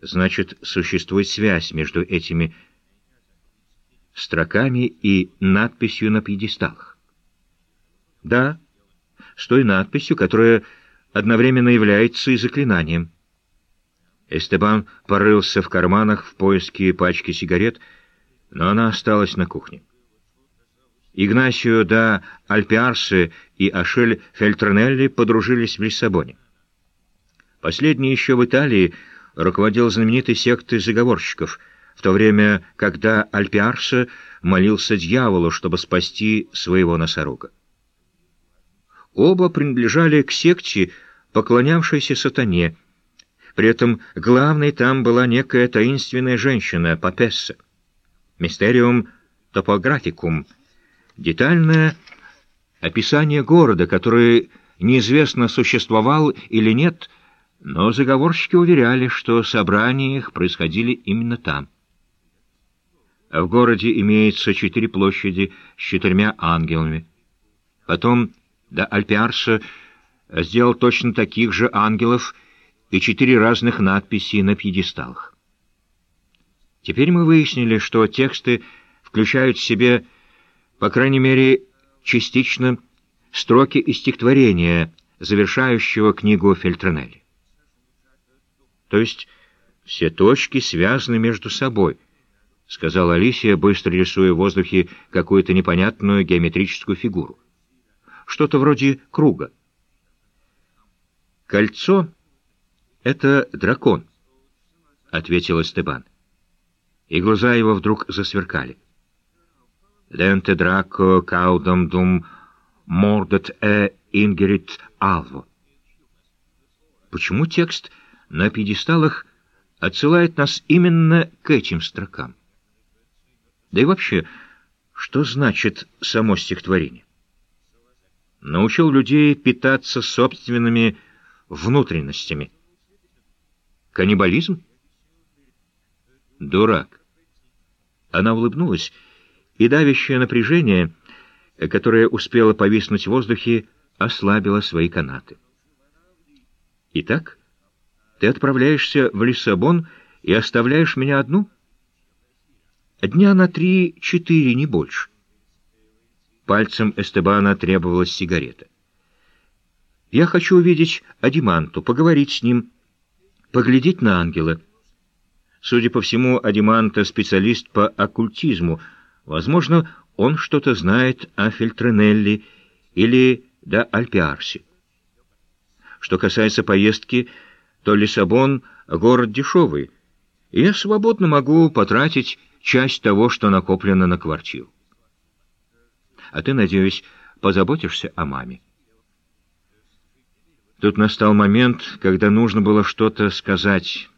Значит, существует связь между этими строками и надписью на пьедесталах. Да, с той надписью, которая одновременно является и заклинанием. Эстебан порылся в карманах в поиске пачки сигарет, но она осталась на кухне. Игнасио да Альпиарсе и Ашель Фельтронелли подружились в Лиссабоне. Последний еще в Италии руководил знаменитой сектой заговорщиков, в то время, когда Альпиарсе молился дьяволу, чтобы спасти своего носорога. Оба принадлежали к секте, поклонявшейся сатане. При этом главной там была некая таинственная женщина, Папесса. Мистериум топографикум. Детальное описание города, который неизвестно, существовал или нет, но заговорщики уверяли, что собрания их происходили именно там. В городе имеется четыре площади с четырьмя ангелами. Потом до Альпиарса сделал точно таких же ангелов и четыре разных надписи на пьедесталах. Теперь мы выяснили, что тексты включают в себе, по крайней мере, частично строки из стихотворения, завершающего книгу Фельтронелли. То есть все точки связаны между собой, сказала Алисия, быстро рисуя в воздухе какую-то непонятную геометрическую фигуру что-то вроде круга. «Кольцо — это дракон», — ответил Эстебан. И глаза его вдруг засверкали. «Ленте драко каудам дум мордет э ингерит алво». Почему текст на пьедесталах отсылает нас именно к этим строкам? Да и вообще, что значит само стихотворение? научил людей питаться собственными внутренностями. Каннибализм? Дурак. Она улыбнулась, и давящее напряжение, которое успело повиснуть в воздухе, ослабило свои канаты. Итак, ты отправляешься в Лиссабон и оставляешь меня одну? Дня на три-четыре, не больше. Пальцем Эстебана требовалась сигарета. «Я хочу увидеть Адиманту, поговорить с ним, поглядеть на ангела». Судя по всему, Адиманта — специалист по оккультизму. Возможно, он что-то знает о Фильтренелли или до Альпиарсе. Что касается поездки, то Лиссабон — город дешевый, и я свободно могу потратить часть того, что накоплено на квартиру а ты, надеюсь, позаботишься о маме. Тут настал момент, когда нужно было что-то сказать,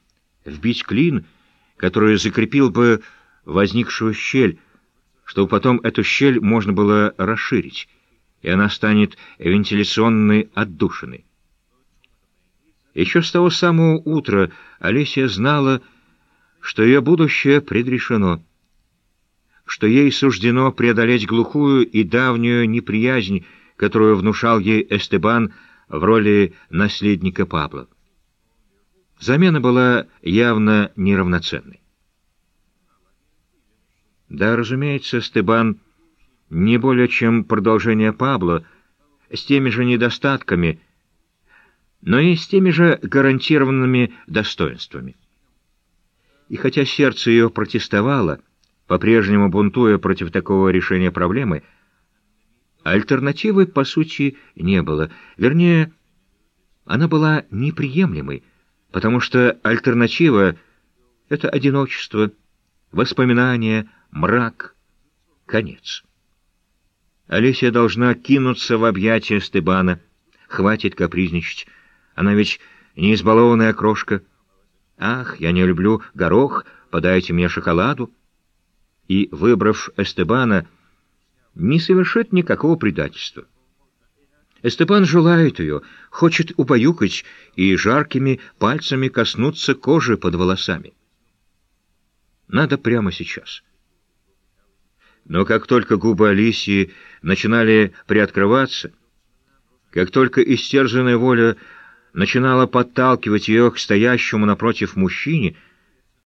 вбить клин, который закрепил бы возникшую щель, чтобы потом эту щель можно было расширить, и она станет вентиляционной отдушиной. Еще с того самого утра Олеся знала, что ее будущее предрешено — что ей суждено преодолеть глухую и давнюю неприязнь, которую внушал ей Эстебан в роли наследника Пабло. Замена была явно неравноценной. Да, разумеется, Эстебан не более чем продолжение Пабло, с теми же недостатками, но и с теми же гарантированными достоинствами. И хотя сердце ее протестовало, по-прежнему бунтуя против такого решения проблемы, альтернативы, по сути, не было. Вернее, она была неприемлемой, потому что альтернатива — это одиночество, воспоминания, мрак, конец. Олеся должна кинуться в объятия Стебана. Хватит капризничать. Она ведь не избалованная крошка. Ах, я не люблю горох, подайте мне шоколаду и, выбрав Эстебана, не совершит никакого предательства. Эстебан желает ее, хочет убаюкать и жаркими пальцами коснуться кожи под волосами. Надо прямо сейчас. Но как только губы Алисии начинали приоткрываться, как только истерзанная воля начинала подталкивать ее к стоящему напротив мужчине,